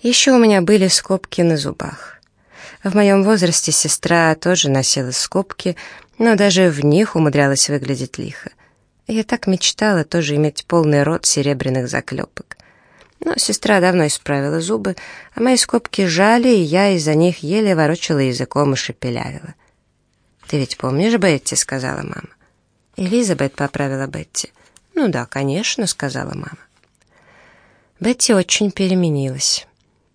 Еще у меня были скобки на зубах. В моем возрасте сестра тоже носила скобки, но даже в них умудрялась выглядеть лихо. Я так мечтала тоже иметь полный рот серебряных заклепок. Но сестра давно исправила зубы, а мои скобки жали, и я из-за них еле ворочала языком и шепелявила. «Ты ведь помнишь Бетти?» — сказала мама. Элизабет поправила Бетти. «Ну да, конечно», — сказала мама. Бетти очень переменилась.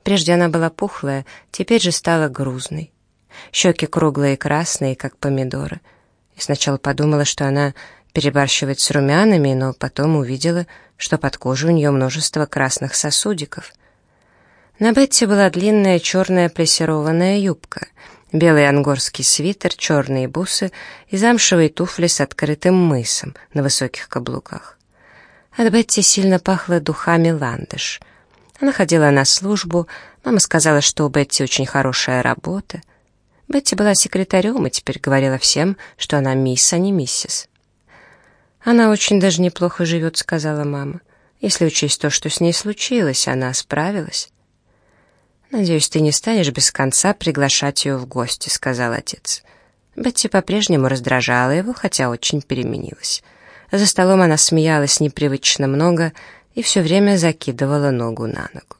Прежде она была пухлая, теперь же стала грузной. Щеки круглые и красные, как помидоры. И сначала подумала, что она перебарщивает с румянами, но потом увидела, что под кожей у нее множество красных сосудиков. На Бетти была длинная черная плессированная юбка, белый ангорский свитер, черные бусы и замшевые туфли с открытым мысом на высоких каблуках. От Бетти сильно пахло духами ландыш. Она ходила на службу, мама сказала, что у Бетти очень хорошая работа. Бетти была секретарем и теперь говорила всем, что она мисс, а не миссис. «Она очень даже неплохо живет», — сказала мама. «Если учесть то, что с ней случилось, она справилась». «Надеюсь, ты не станешь без конца приглашать ее в гости», — сказал отец. Бетти по-прежнему раздражала его, хотя очень переменилась. За столом она смеялась непривычно много и все время закидывала ногу на ногу.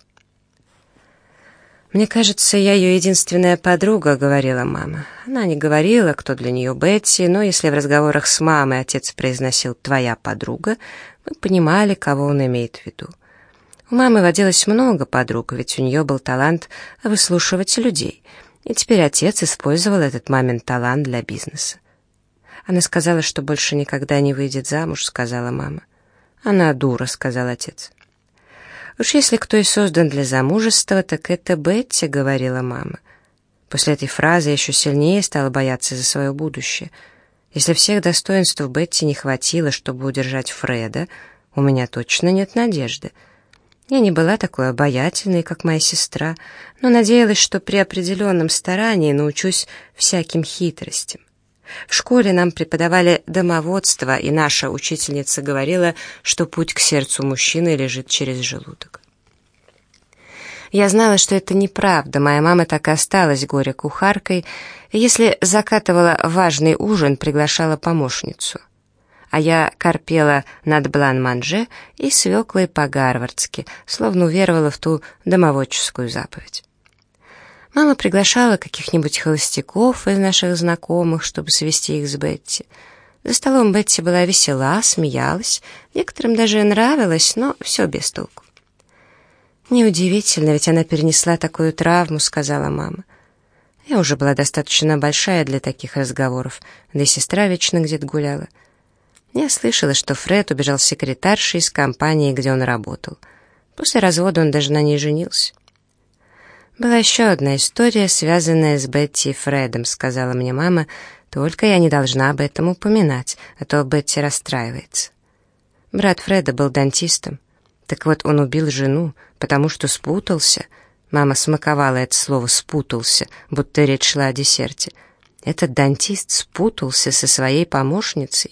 «Мне кажется, я ее единственная подруга», — говорила мама. Она не говорила, кто для нее Бетти, но если в разговорах с мамой отец произносил «твоя подруга», мы понимали, кого он имеет в виду. У мамы водилось много подруг, ведь у нее был талант выслушивать людей, и теперь отец использовал этот мамин талант для бизнеса. Она сказала, что больше никогда не выйдет замуж, сказала мама. Она дура, сказал отец. «Уж если кто и создан для замужества, так это Бетти», — говорила мама. После этой фразы я еще сильнее стала бояться за свое будущее. Если всех достоинств Бетти не хватило, чтобы удержать Фреда, у меня точно нет надежды. Я не была такой обаятельной, как моя сестра, но надеялась, что при определенном старании научусь всяким хитростям. В школе нам преподавали домоводство, и наша учительница говорила, что путь к сердцу мужчины лежит через желудок. Я знала, что это неправда, моя мама так и осталась горе-кухаркой, и если закатывала важный ужин, приглашала помощницу. А я корпела над блан-манже и свеклой по-гарвардски, словно уверовала в ту домоводческую заповедь. Мама приглашала каких-нибудь холостяков из наших знакомых, чтобы свести их с Бетти. За столом Бетти была весела, смеялась, некоторым даже нравилось, но все без толку. «Неудивительно, ведь она перенесла такую травму», — сказала мама. Я уже была достаточно большая для таких разговоров, да и сестра вечно где-то гуляла. Я слышала, что Фред убежал с секретаршей из компании, где он работал. После развода он даже на ней женился. «Была еще одна история, связанная с Бетти и Фредом», — сказала мне мама, «только я не должна об этом упоминать, а то Бетти расстраивается». Брат Фреда был дантистом. Так вот, он убил жену, потому что спутался. Мама смаковала это слово «спутался», будто речь шла о десерте. Этот дантист спутался со своей помощницей,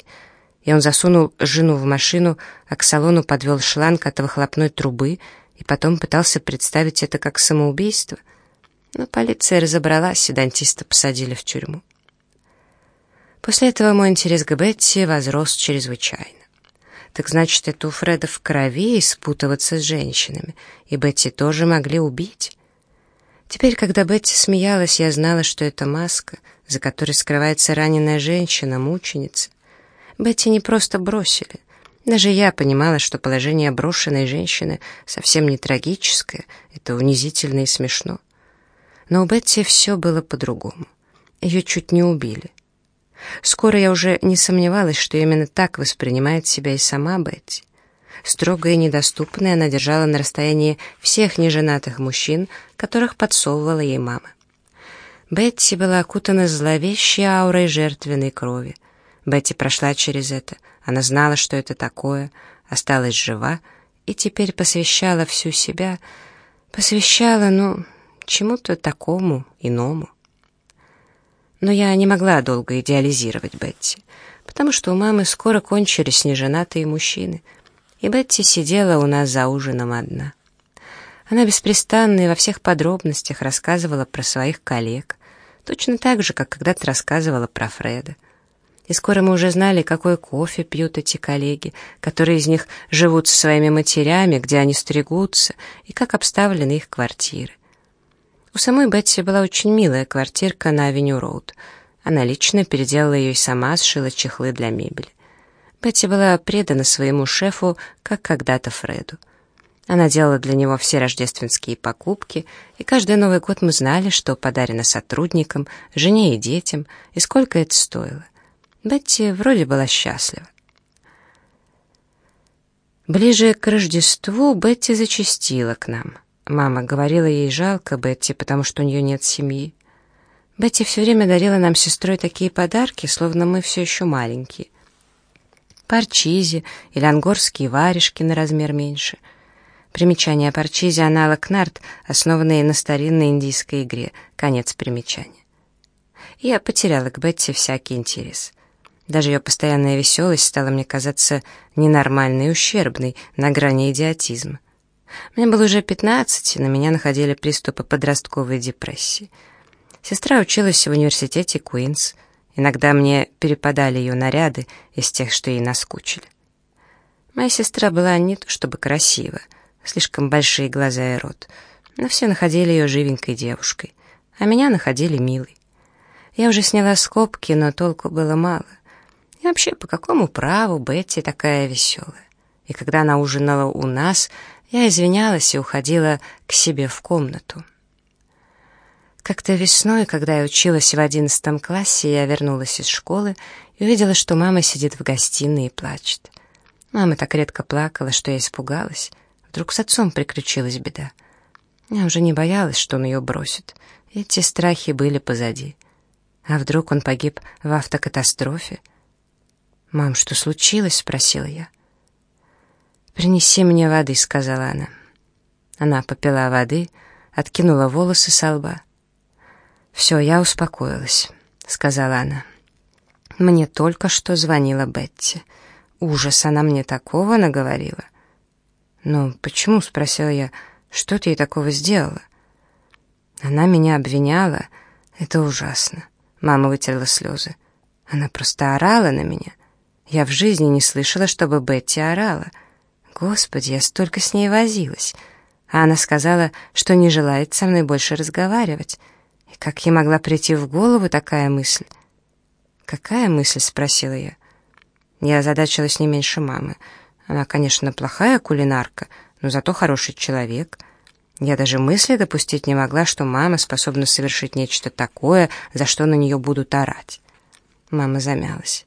и он засунул жену в машину, а к салону подвел шланг от выхлопной трубы — и потом пытался представить это как самоубийство. Но полиция разобралась, и дантиста посадили в тюрьму. После этого мой интерес к Бетти возрос чрезвычайно. Так значит, это у Фреда в крови спутываться с женщинами, и Бетти тоже могли убить. Теперь, когда Бетти смеялась, я знала, что это маска, за которой скрывается раненая женщина, мученица. Бетти не просто бросили — даже я понимала, что положение брошенной женщины совсем не трагическое, это унизительно и смешно. Но у Бетти все было по-другому. Ее чуть не убили. Скоро я уже не сомневалась, что именно так воспринимает себя и сама Бетти. Строгая и недоступная она держала на расстоянии всех неженатых мужчин, которых подсовывала ей мама. Бетти была окутана зловещей аурой жертвенной крови. Бетти прошла через это — она знала, что это такое, осталась жива и теперь посвящала всю себя, посвящала, ну, чему-то такому иному. Но я не могла долго идеализировать Бетти, потому что у мамы скоро кончились неженатые мужчины, и Бетси сидела у нас за ужином одна. Она беспрестанно и во всех подробностях рассказывала про своих коллег, точно так же, как когда-то рассказывала про Фреда. И скоро мы уже знали, какой кофе пьют эти коллеги, которые из них живут со своими матерями, где они стригутся, и как обставлены их квартиры. У самой Бетси была очень милая квартирка на Авеню-Роуд. Она лично переделала ее и сама сшила чехлы для мебели. Бетти была предана своему шефу, как когда-то Фреду. Она делала для него все рождественские покупки, и каждый Новый год мы знали, что подарено сотрудникам, жене и детям, и сколько это стоило. Бетти вроде была счастлива. Ближе к Рождеству Бетти зачастила к нам. Мама говорила ей жалко Бетти, потому что у нее нет семьи. Бетти все время дарила нам с сестрой такие подарки, словно мы все еще маленькие — парчизи или ангорские варежки на размер меньше. Примечание парчизи — аналог нарт, основанный на старинной индийской игре. Конец примечания. Я потеряла к Бетти всякий интерес. Даже ее постоянная веселость стала мне казаться ненормальной и ущербной, на грани идиотизма. Мне было уже пятнадцать, и на меня находили приступы подростковой депрессии. Сестра училась в университете Куинс — Иногда мне перепадали ее наряды из тех, что ей наскучили. Моя сестра была не то чтобы красива, слишком большие глаза и рот, но все находили ее живенькой девушкой, а меня находили милой. Я уже сняла скобки, но толку было мало. И вообще, по какому праву Бетти такая веселая? И когда она ужинала у нас, я извинялась и уходила к себе в комнату. Как-то весной, когда я училась в одиннадцатом классе, я вернулась из школы и увидела, что мама сидит в гостиной и плачет. Мама так редко плакала, что я испугалась. Вдруг с отцом приключилась беда. Я уже не боялась, что он ее бросит. Эти страхи были позади. А вдруг он погиб в автокатастрофе? «Мам, что случилось?» — спросила я. «Принеси мне воды», — сказала она. Она попила воды, откинула волосы со лба. «Все, я успокоилась», — сказала она. «Мне только что звонила Бетти. Ужас, она мне такого наговорила». «Ну, почему?» — спросила я. «Что ты ей такого сделала?» Она меня обвиняла. Это ужасно. Мама вытерла слезы. Она просто орала на меня. Я в жизни не слышала, чтобы Бетти орала. Господи, я столько с ней возилась. А она сказала, что не желает со мной больше разговаривать. И как ей могла прийти в голову такая мысль? «Какая мысль?» — спросила я. Я озадачилась не меньше мамы. Она, конечно, плохая кулинарка, но зато хороший человек. Я даже мысли допустить не могла, что мама способна совершить нечто такое, за что на нее будут орать. Мама замялась.